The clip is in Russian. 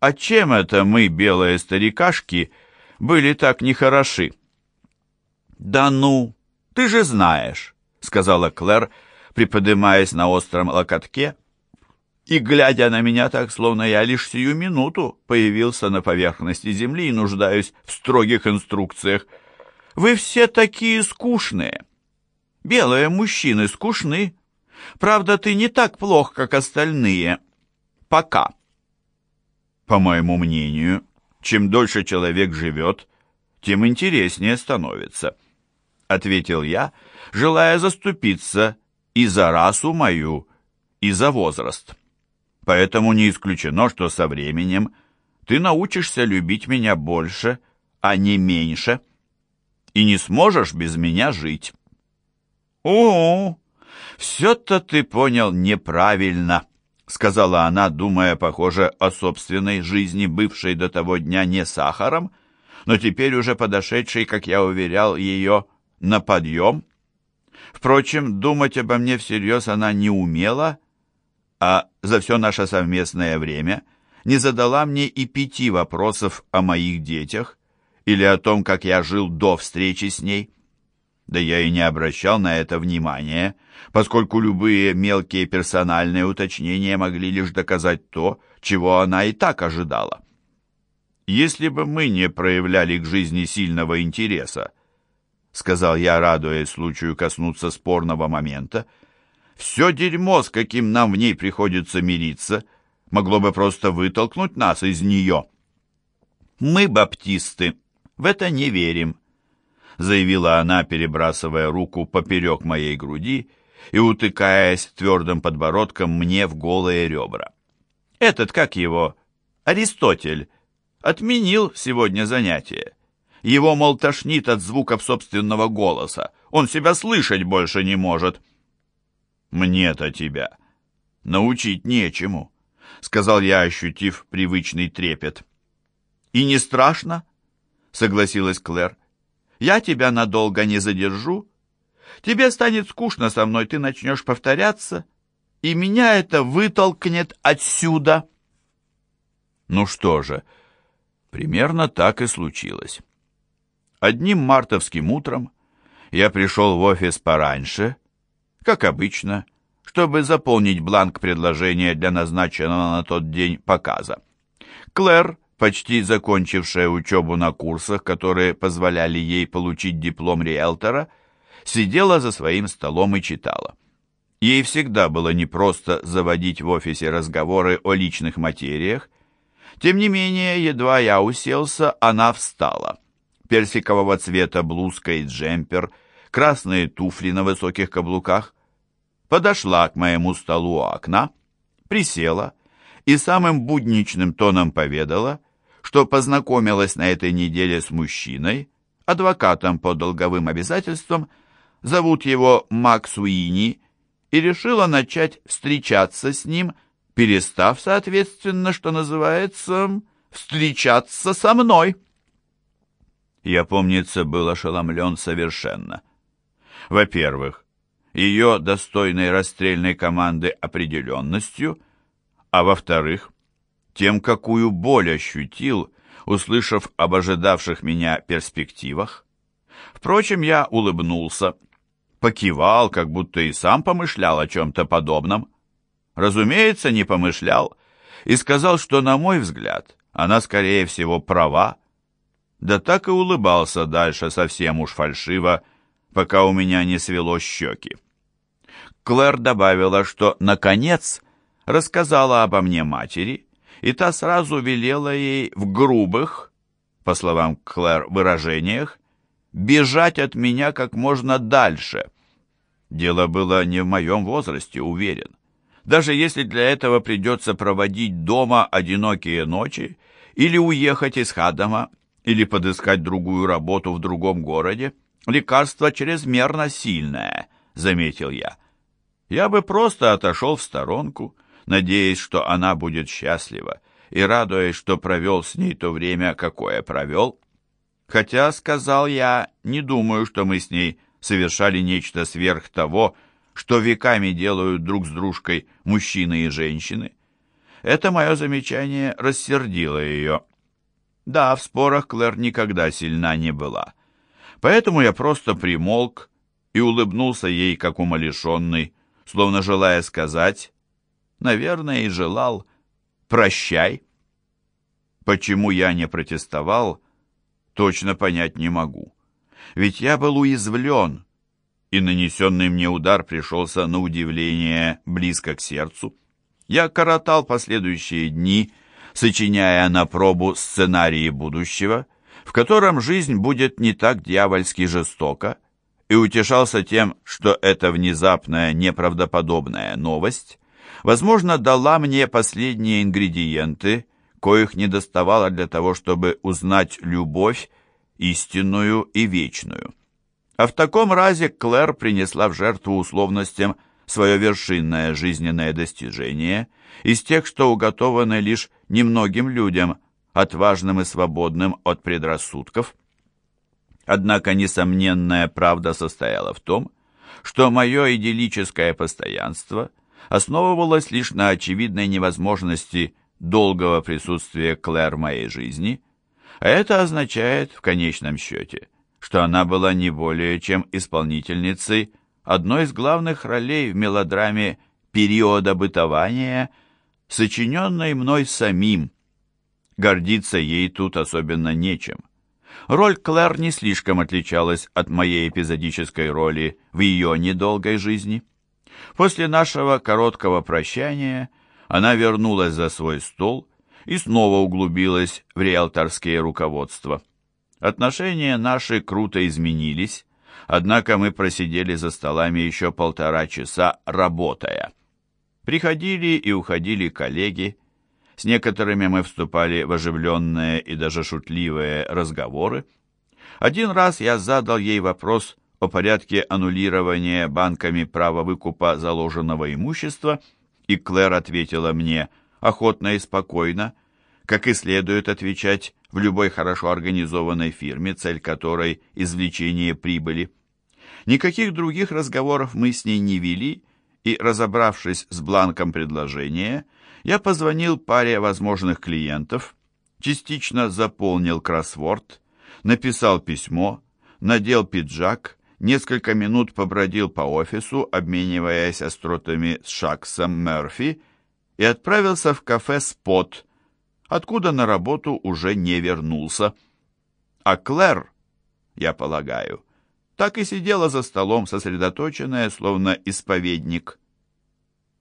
а чем это мы, белые старикашки, были так нехороши?» «Да ну, ты же знаешь», — сказала Клэр, приподнимаясь на остром локотке, и, глядя на меня так, словно я лишь сию минуту появился на поверхности земли и нуждаюсь в строгих инструкциях. «Вы все такие скучные. Белые мужчины скучны. Правда, ты не так плох, как остальные. Пока». По моему мнению, чем дольше человек живет, тем интереснее становится, — ответил я, желая заступиться и за расу мою, и за возраст. Поэтому не исключено, что со временем ты научишься любить меня больше, а не меньше, и не сможешь без меня жить. О, все-то ты понял неправильно, сказала она, думая, похоже, о собственной жизни, бывшей до того дня не сахаром, но теперь уже подошедшей, как я уверял ее, на подъем. Впрочем, думать обо мне всерьез она не умела, а за все наше совместное время не задала мне и пяти вопросов о моих детях или о том, как я жил до встречи с ней. Да я и не обращал на это внимания, поскольку любые мелкие персональные уточнения могли лишь доказать то, чего она и так ожидала. «Если бы мы не проявляли к жизни сильного интереса», — сказал я, радуясь случаю коснуться спорного момента, — все дерьмо, с каким нам в ней приходится мириться, могло бы просто вытолкнуть нас из нее. Мы, баптисты, в это не верим, заявила она, перебрасывая руку поперек моей груди и утыкаясь твердым подбородком мне в голые ребра. Этот, как его, Аристотель, отменил сегодня занятие. Его, мол, тошнит от звуков собственного голоса. Он себя слышать больше не может. «Мне-то тебя научить нечему», — сказал я, ощутив привычный трепет. «И не страшно?» — согласилась Клэр. «Я тебя надолго не задержу. Тебе станет скучно со мной, ты начнешь повторяться, и меня это вытолкнет отсюда». Ну что же, примерно так и случилось. Одним мартовским утром я пришел в офис пораньше, как обычно, чтобы заполнить бланк предложения для назначенного на тот день показа. Клэр, почти закончившая учебу на курсах, которые позволяли ей получить диплом риэлтора, сидела за своим столом и читала. Ей всегда было непросто заводить в офисе разговоры о личных материях. Тем не менее, едва я уселся, она встала. Персикового цвета блузка и джемпер, красные туфли на высоких каблуках, подошла к моему столу у окна, присела и самым будничным тоном поведала, что познакомилась на этой неделе с мужчиной, адвокатом по долговым обязательствам, зовут его Макс Уини, и решила начать встречаться с ним, перестав, соответственно, что называется, встречаться со мной. Я, помнится, был ошеломлен совершенно. Во-первых, ее достойной расстрельной команды определенностью, а во-вторых, тем, какую боль ощутил, услышав об ожидавших меня перспективах. Впрочем, я улыбнулся, покивал, как будто и сам помышлял о чем-то подобном. Разумеется, не помышлял, и сказал, что, на мой взгляд, она, скорее всего, права. Да так и улыбался дальше совсем уж фальшиво, пока у меня не свело щеки. Клэр добавила, что, наконец, рассказала обо мне матери, и та сразу велела ей в грубых, по словам Клэр, выражениях, бежать от меня как можно дальше. Дело было не в моем возрасте, уверен. Даже если для этого придется проводить дома одинокие ночи, или уехать из Хадама, или подыскать другую работу в другом городе, лекарство чрезмерно сильное, заметил я я бы просто отошел в сторонку, надеясь, что она будет счастлива, и радуясь, что провел с ней то время, какое провел. Хотя, сказал я, не думаю, что мы с ней совершали нечто сверх того, что веками делают друг с дружкой мужчины и женщины. Это мое замечание рассердило ее. Да, в спорах Клэр никогда сильна не была. Поэтому я просто примолк и улыбнулся ей, как умалишенный, словно желая сказать, наверное, и желал, «Прощай». Почему я не протестовал, точно понять не могу. Ведь я был уязвлен, и нанесенный мне удар пришелся на удивление близко к сердцу. Я коротал последующие дни, сочиняя на пробу сценарии будущего, в котором жизнь будет не так дьявольски жестока, и утешался тем, что эта внезапная неправдоподобная новость, возможно, дала мне последние ингредиенты, коих не доставало для того, чтобы узнать любовь, истинную и вечную. А в таком разе Клэр принесла в жертву условностям свое вершинное жизненное достижение из тех, что уготованы лишь немногим людям, отважным и свободным от предрассудков. Однако несомненная правда состояла в том, что мое идиллическое постоянство основывалось лишь на очевидной невозможности долгого присутствия Клэр в моей жизни, а это означает, в конечном счете, что она была не более чем исполнительницей одной из главных ролей в мелодраме периода бытования, сочиненной мной самим. Гордиться ей тут особенно нечем. Роль Клэр не слишком отличалась от моей эпизодической роли в ее недолгой жизни. После нашего короткого прощания она вернулась за свой стол и снова углубилась в риэлторские руководства. Отношения наши круто изменились, однако мы просидели за столами еще полтора часа, работая. Приходили и уходили коллеги, с некоторыми мы вступали в оживленные и даже шутливые разговоры. Один раз я задал ей вопрос о порядке аннулирования банками права выкупа заложенного имущества, и Клэр ответила мне охотно и спокойно, как и следует отвечать в любой хорошо организованной фирме, цель которой – извлечение прибыли. Никаких других разговоров мы с ней не вели, и, разобравшись с бланком предложения – я позвонил паре возможных клиентов, частично заполнил кроссворд, написал письмо, надел пиджак, несколько минут побродил по офису, обмениваясь остротами с Шаксом Мерфи, и отправился в кафе «Спот», откуда на работу уже не вернулся. А Клэр, я полагаю, так и сидела за столом, сосредоточенная, словно исповедник.